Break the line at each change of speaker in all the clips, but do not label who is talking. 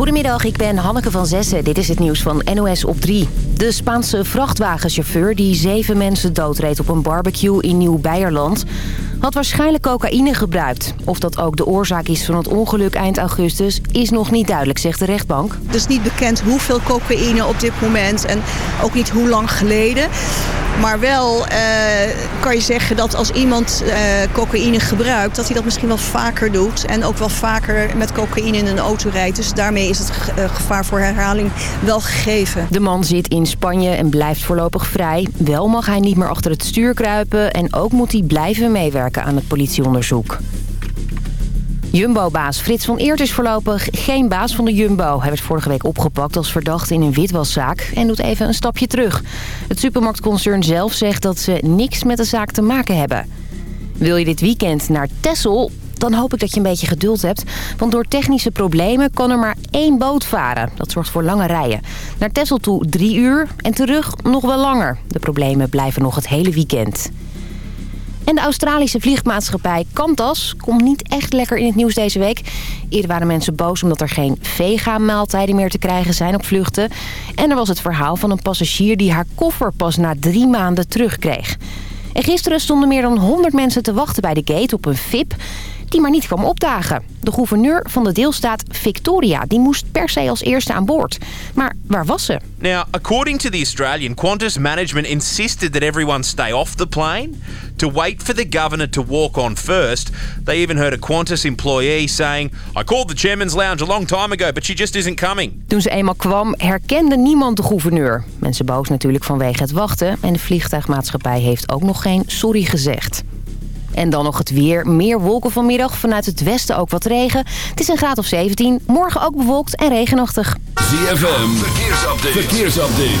Goedemiddag, ik ben Hanneke van Zessen. Dit is het nieuws van NOS op 3. De Spaanse vrachtwagenchauffeur die zeven mensen doodreed op een barbecue in Nieuw-Beierland... had waarschijnlijk cocaïne gebruikt. Of dat ook de oorzaak is van het ongeluk eind augustus is nog niet duidelijk, zegt de rechtbank.
Het is niet bekend hoeveel cocaïne op dit moment en ook niet hoe lang geleden. Maar wel eh, kan je zeggen dat als iemand uh, cocaïne gebruikt... dat hij dat misschien wel vaker doet. En ook wel vaker met cocaïne in een auto rijdt. Dus daarmee is het eh, gevaar voor herhaling wel gegeven.
De man zit in Spanje en blijft voorlopig vrij. Wel mag hij niet meer achter het stuur kruipen... en ook moet hij blijven meewerken aan het politieonderzoek. Jumbo-baas Frits van Eert is voorlopig geen baas van de Jumbo. Hij werd vorige week opgepakt als verdachte in een witwaszaak en doet even een stapje terug. Het supermarktconcern zelf zegt dat ze niks met de zaak te maken hebben. Wil je dit weekend naar Texel? Dan hoop ik dat je een beetje geduld hebt. Want door technische problemen kan er maar één boot varen. Dat zorgt voor lange rijen. Naar Texel toe drie uur en terug nog wel langer. De problemen blijven nog het hele weekend. En de Australische vliegmaatschappij Qantas komt niet echt lekker in het nieuws deze week. Eerder waren mensen boos omdat er geen vega-maaltijden meer te krijgen zijn op vluchten. En er was het verhaal van een passagier die haar koffer pas na drie maanden terugkreeg. En gisteren stonden meer dan 100 mensen te wachten bij de gate op een VIP die maar niet kwam opdagen. De gouverneur van de deelstaat Victoria die moest per se als eerste aan boord. Maar waar was ze?
Now, according to the Australian, Qantas management insisted that everyone stay off the plane to wait for the governor to walk on first. They even heard a Qantas employee saying, I called the chairman's lounge a long time ago, but she just isn't coming.
Toen ze eenmaal kwam, herkende niemand de gouverneur. Mensen boos natuurlijk vanwege het wachten. En de vliegtuigmaatschappij heeft ook nog geen sorry gezegd. En dan nog het weer. Meer wolken vanmiddag. Vanuit het westen ook wat regen. Het is een graad of 17. Morgen ook bewolkt en regenachtig.
ZFM. Verkeersupdate. Verkeersupdate.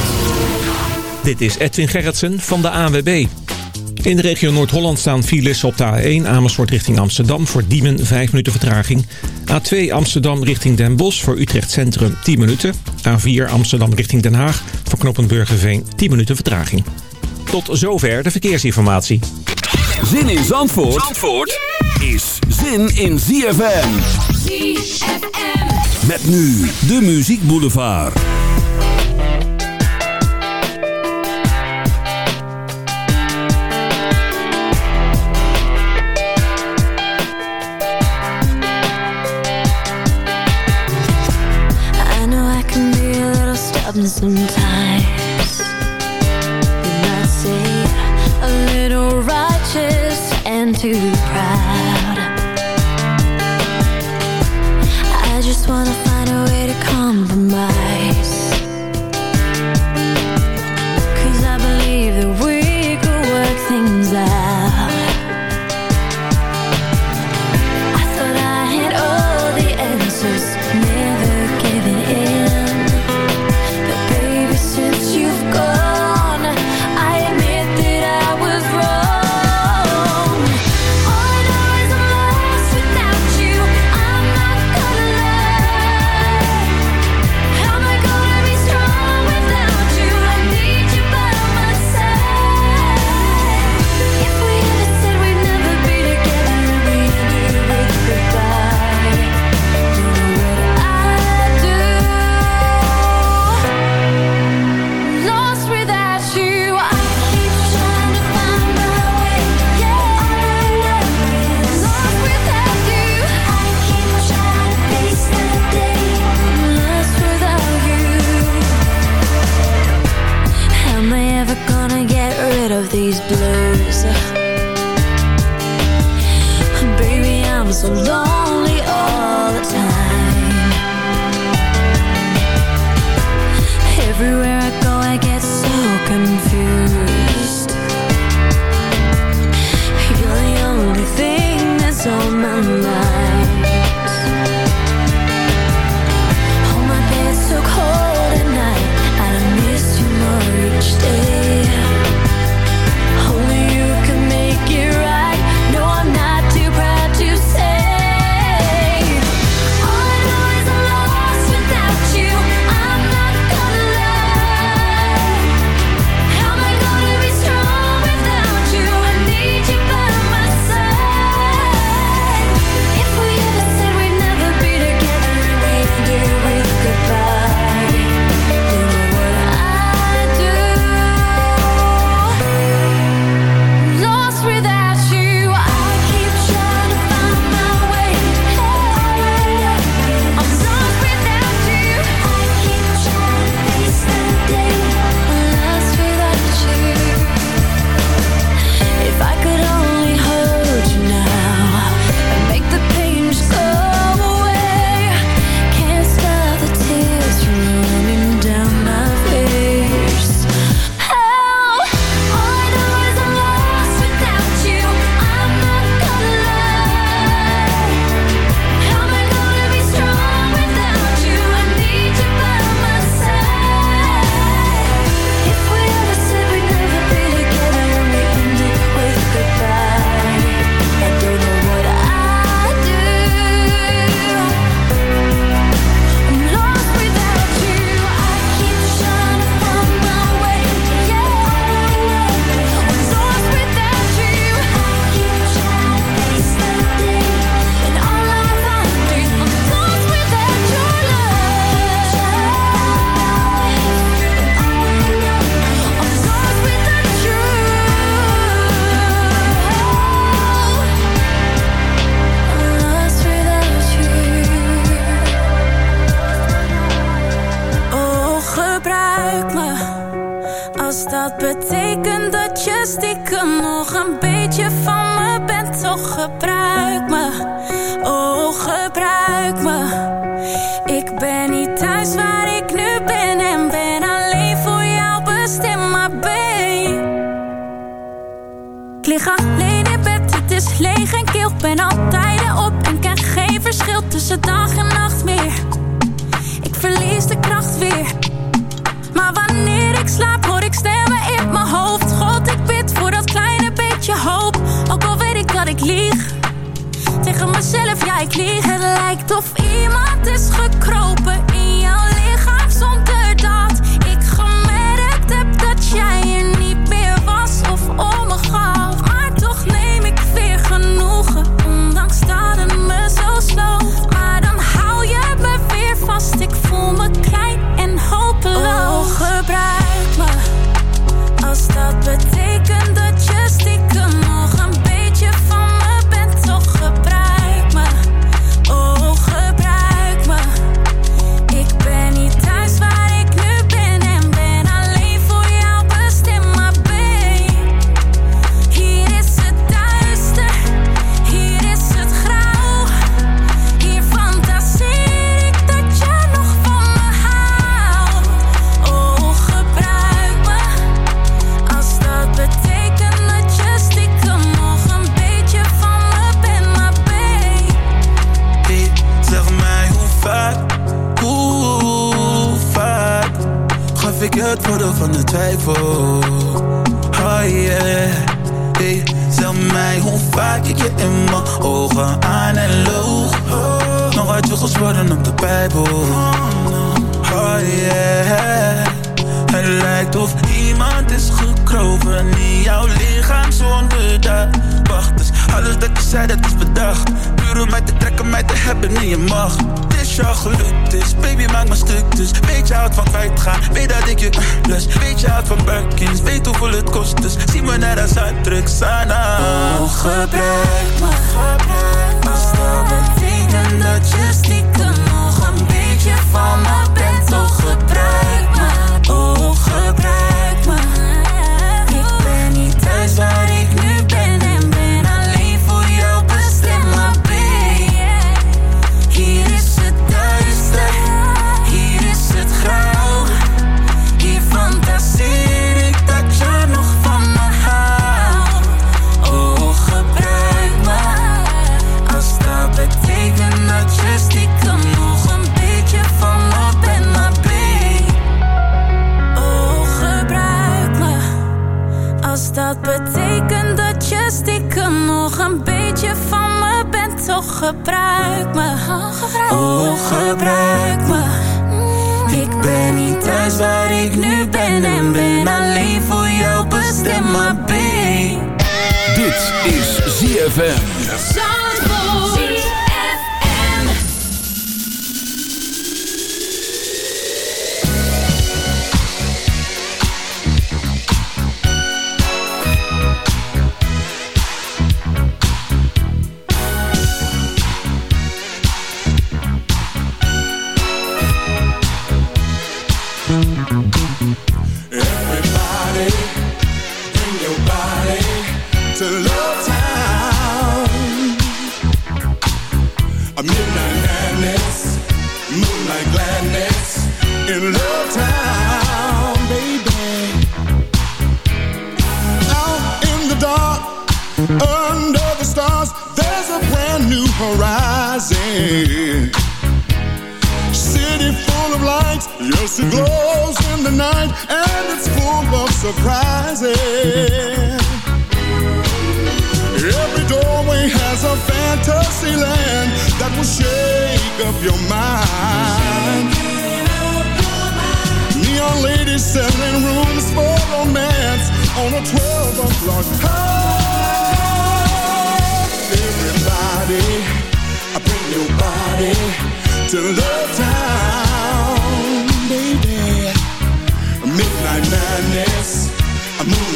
Dit is Edwin Gerritsen van de ANWB. In de regio Noord-Holland staan files op de A1 Amersfoort richting Amsterdam... voor Diemen 5 minuten vertraging. A2 Amsterdam richting Den Bosch voor Utrecht Centrum 10 minuten. A4 Amsterdam richting Den Haag voor Knoppenburgerveen 10 minuten vertraging. Tot zover de verkeersinformatie.
Zin in Zandvoort, Zandvoort is zin in ZFM. ZFM. Met nu de Muziek Boulevard.
I know I can be a little stubborn sometimes. And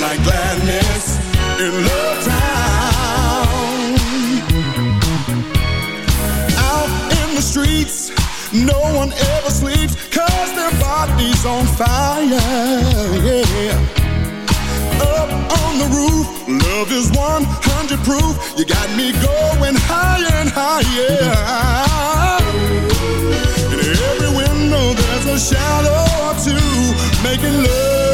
like gladness in love town. Out in the streets, no one ever sleeps, cause their body's on fire, yeah. Up on the roof, love is 100 proof, you got me going higher and higher. And every window there's a shadow or two, making love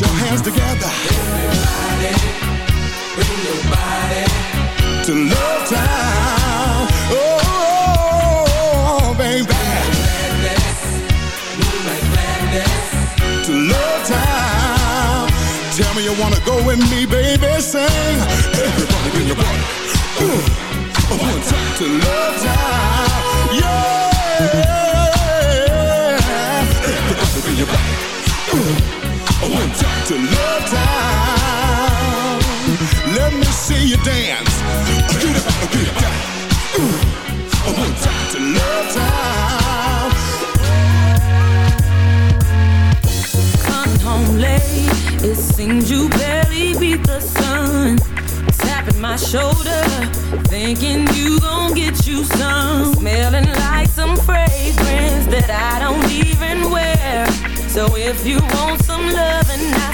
Your hands together. Everybody, bring your body to Love Town. Oh, baby. To Love Town. Tell me you wanna go with me, baby. Sing. Everybody, bring your body. Ooh. One time to Love Town. To Love Town. Let me see you dance. Get up, get down. To Love Town.
Coming home late, it seems you barely beat the sun. Tapping my shoulder, thinking you gon' get you some. Smelling like some fragrance that I don't even wear. So if you want some loving, I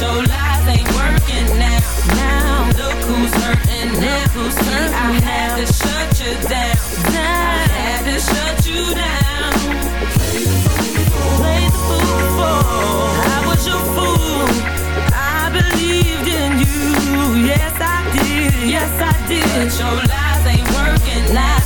Your lies ain't working now. Now, look who's now. Who's I had to shut you down. I had to shut you down. The fool. I was your fool. I believed in you. Yes, I did. Yes, I did. Your lies ain't working. Lies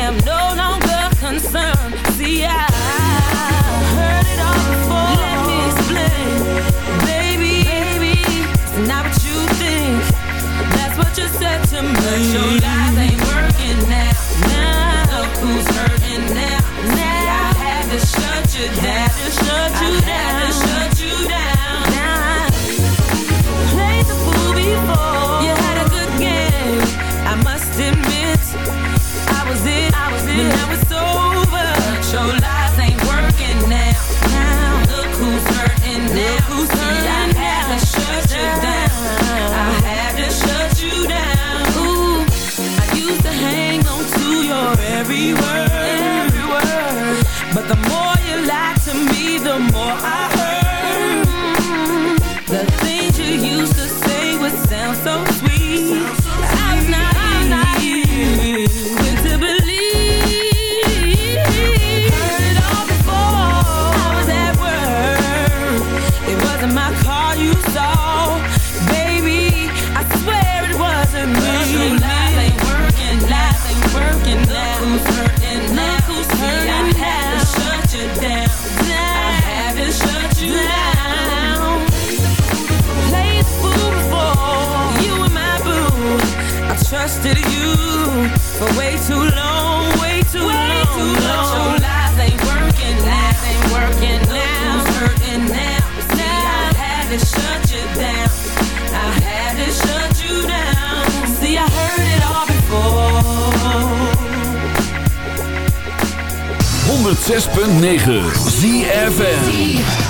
am no longer concerned. See, I heard it all before. Let me explain, baby. baby it's not what you think. That's what you said to me. But your lies ain't working now. Now look who's hurting now. Now I had to shut you down. Shut you I down. Had to shut you trusted you for way too long, way too way long. Too long. But your lies ain't working, lies ain't working now. Who's hurting now? See, I had to shut you down. I had to shut you down. See, I heard it all before.
106.9
ZFN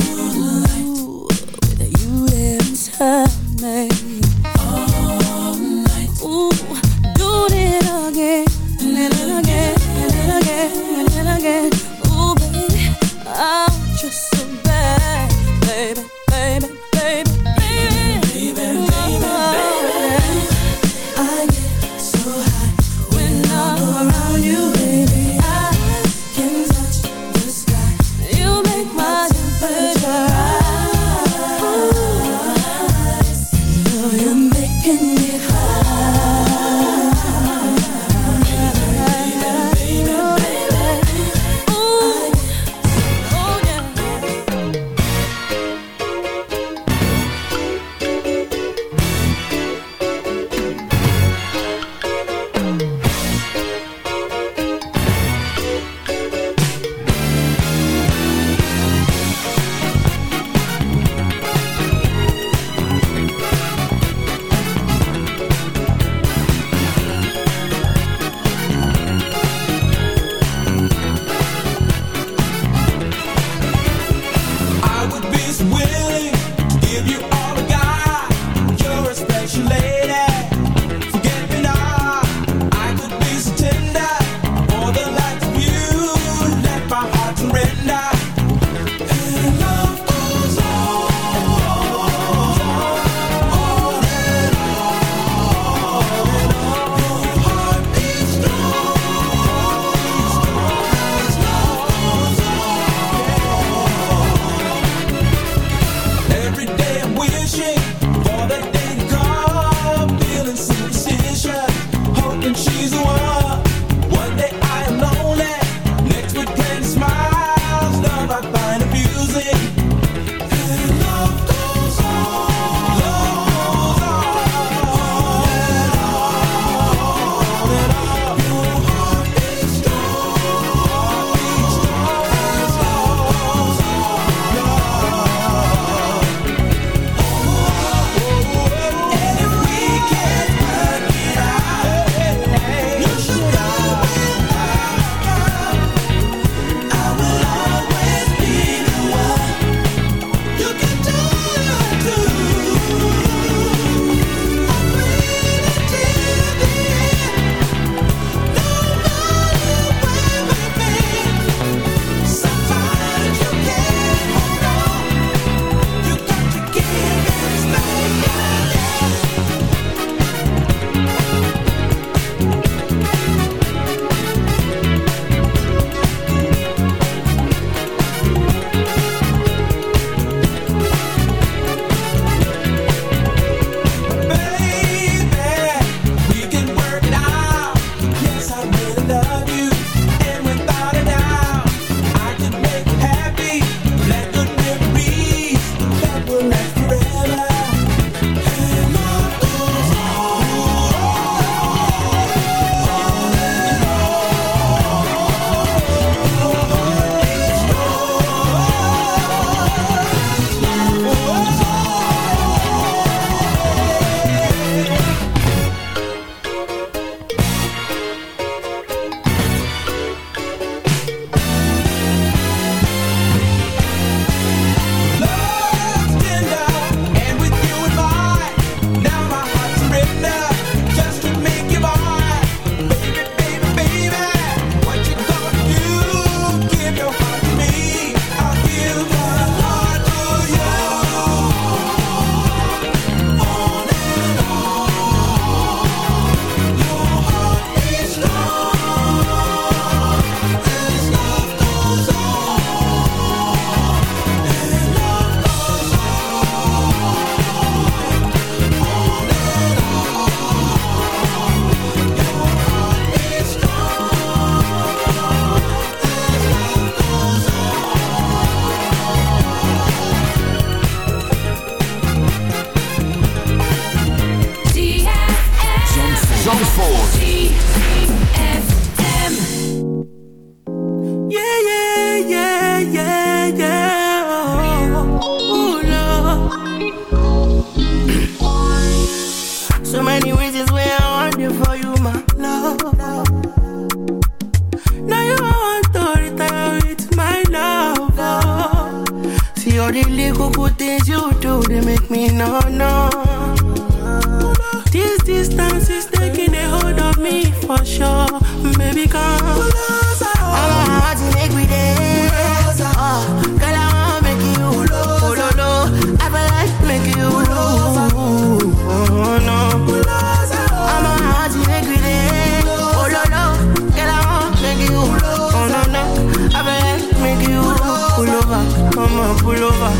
On, pull over.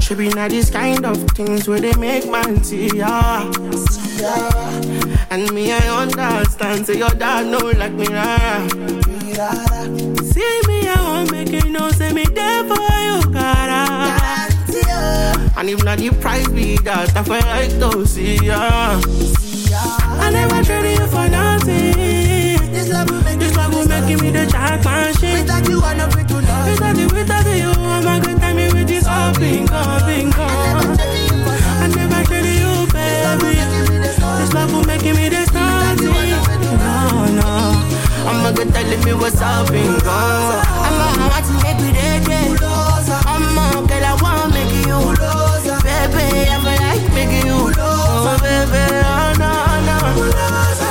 Should be not these kind of things where they make man see ya. And me, I understand. Say your dad know like me, rara. See me, I won't make you know. Say me there for you, cara. And if not the price be that, I feel like to see ya. I never traded you for nothing. This love will make me the jackpot shit. Without you, I'm not free to love. Without you, without you, I'm a good time with this all bingo, bingo. I never traded you, baby. This love will make me the starting. No, no. I'm a good telling me what's up, bingo. I'm a make me dead, I'm a girl, I wanna make you. Baby, I feel like making you. Oh, baby, oh, no, no.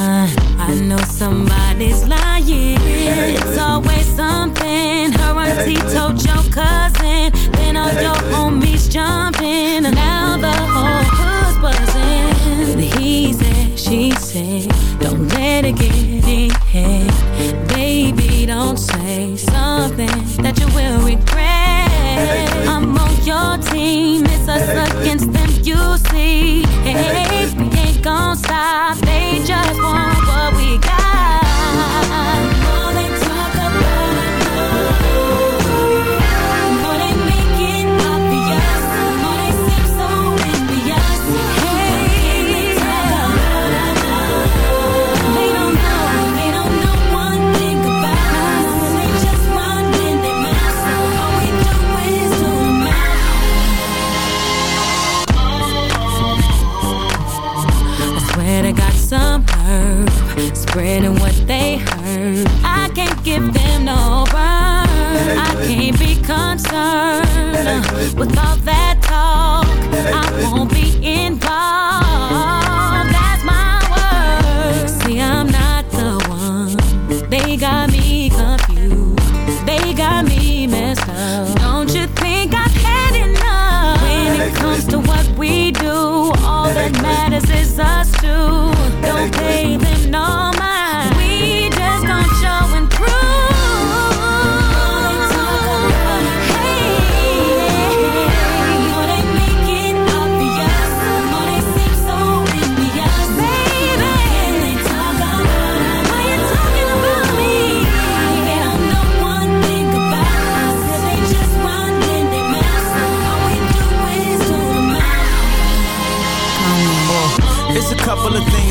Your. I know somebody's lying. It's always something. Her auntie told your cousin. Then all your homies jumping. And now the whole hood's buzzing. He said, she said, don't let it get in head. Baby, don't say something that you will regret. I'm on your team. With all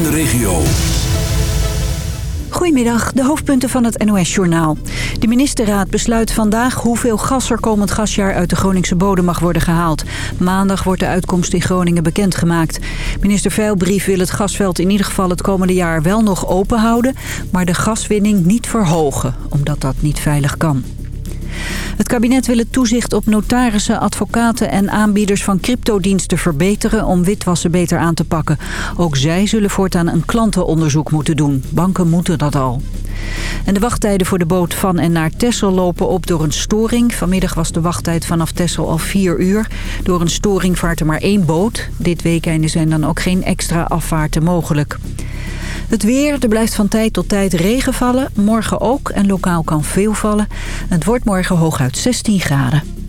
regio.
Goedemiddag, de hoofdpunten van het NOS-journaal. De ministerraad besluit vandaag hoeveel gas er komend gasjaar uit de Groningse bodem mag worden gehaald. Maandag wordt de uitkomst in Groningen bekendgemaakt. Minister Veilbrief wil het gasveld in ieder geval het komende jaar wel nog open houden... maar de gaswinning niet verhogen, omdat dat niet veilig kan. Het kabinet wil het toezicht op notarissen, advocaten en aanbieders van cryptodiensten verbeteren om witwassen beter aan te pakken. Ook zij zullen voortaan een klantenonderzoek moeten doen. Banken moeten dat al. En de wachttijden voor de boot van en naar Texel lopen op door een storing. Vanmiddag was de wachttijd vanaf Texel al 4 uur. Door een storing vaart er maar één boot. Dit weekende zijn dan ook geen extra afvaarten mogelijk. Het weer, er blijft van tijd tot tijd regen vallen. Morgen ook en lokaal kan veel vallen. Het wordt morgen hooguit 16 graden.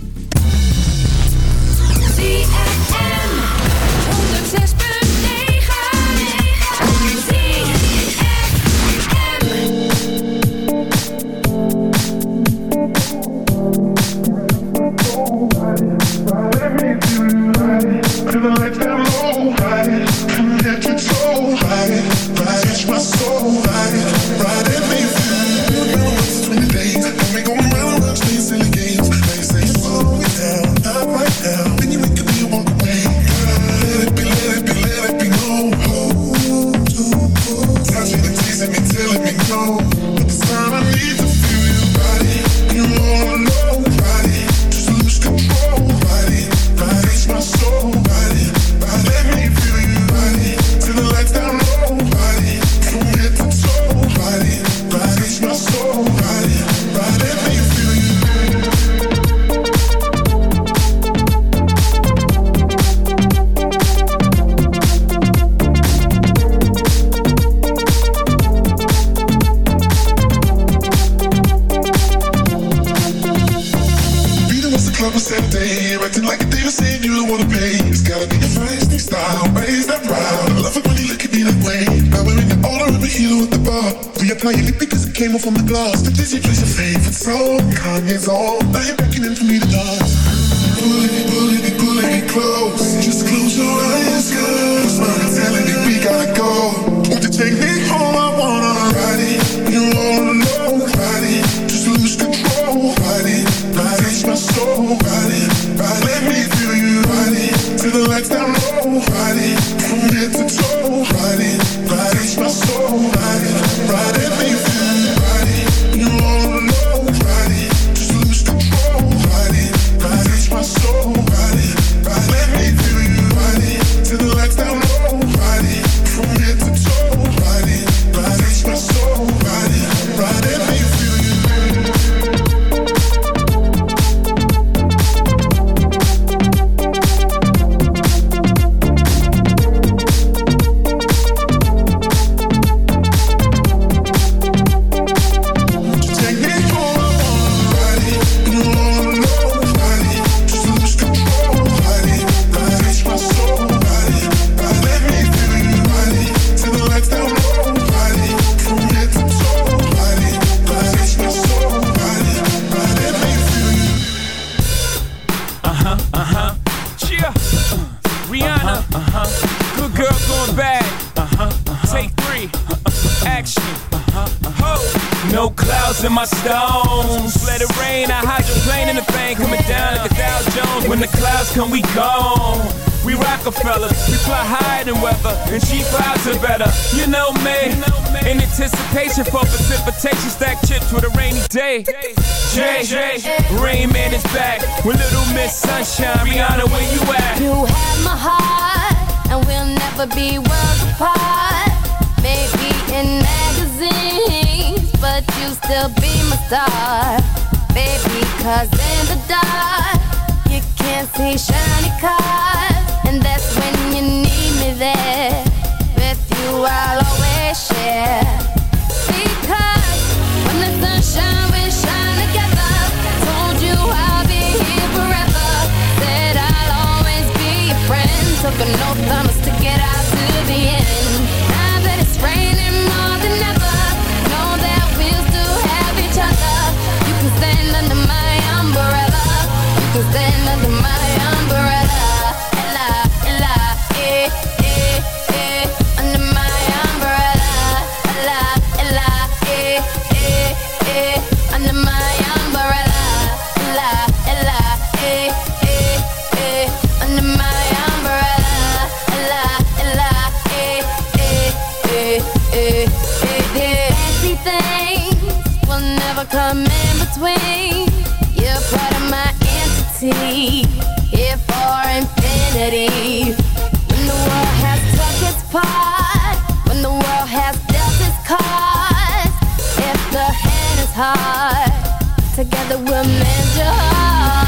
Disney plays your favorite song, Kanye's on. Now you're beckoning for me to dance. Pulling me, pulling me, pulling me close. Just close your eyes, girl. Smile telling me we gotta go. Won't you take me
better. You know me, in anticipation for precipitation, stack chips with a rainy day. Jay, Rain Man is back with Little Miss Sunshine. Rihanna, where you at?
You have my heart, and we'll never be worlds apart. Maybe in magazines, but you still be my star. Baby, cause in the dark, you can't see shiny cars. And that's when you need me there. Took an oath, I'ma stick it out Together we'll mend your heart.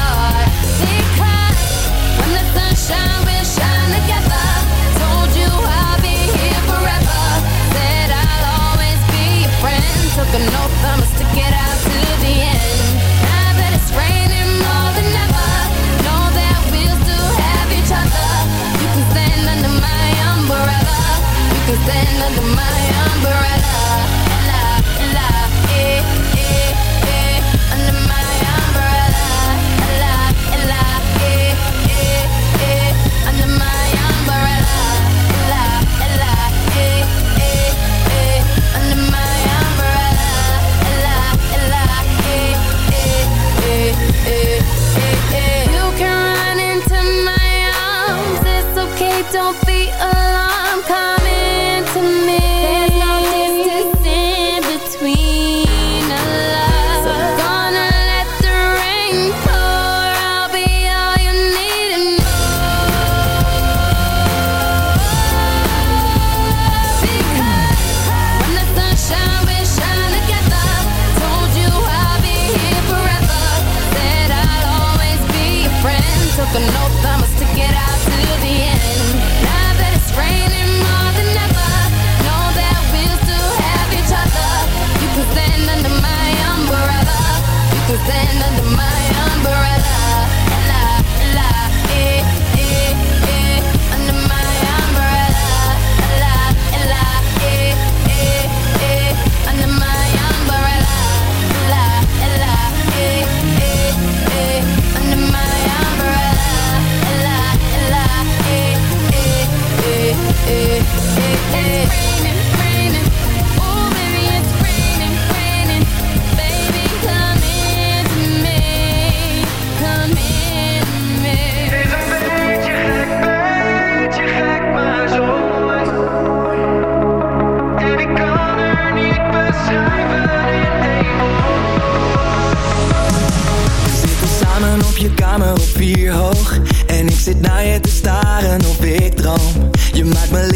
home. You
might believe.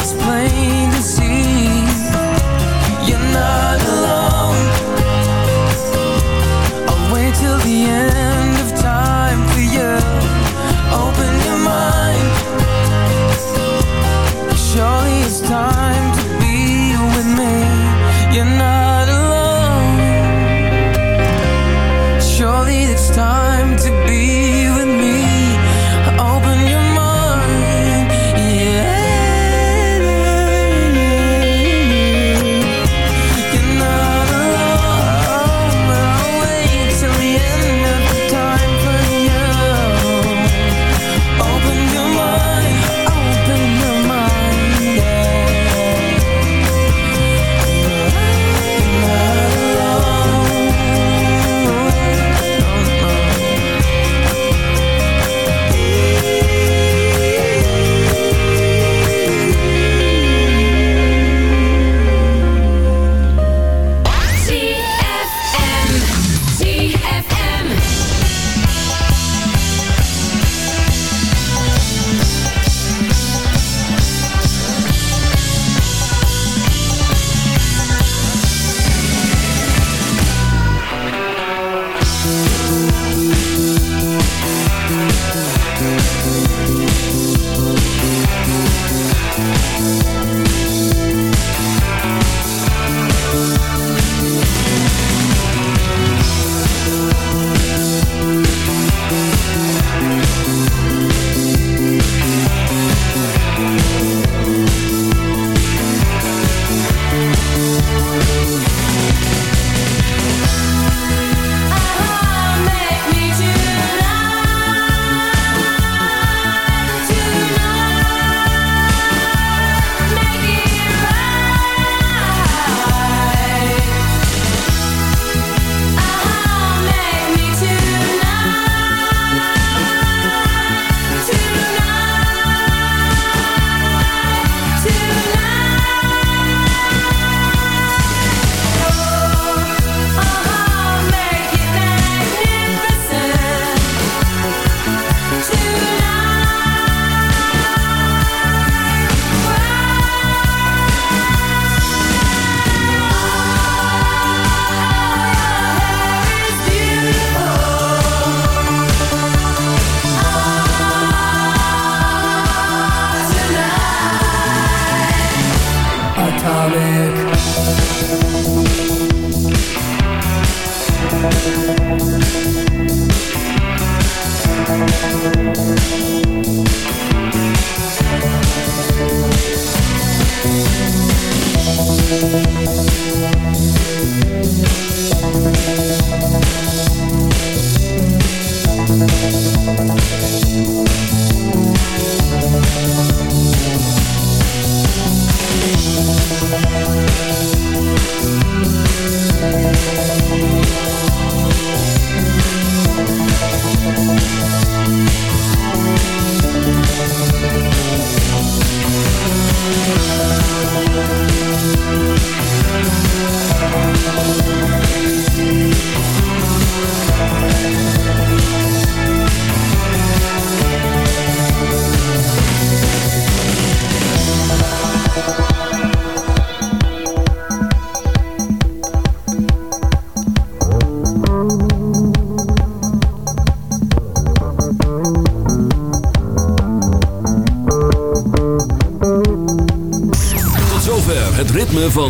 It's plain to see. You're not alone. I'll wait till the end of time for you. Open your mind. Surely it's time to be with me. You're not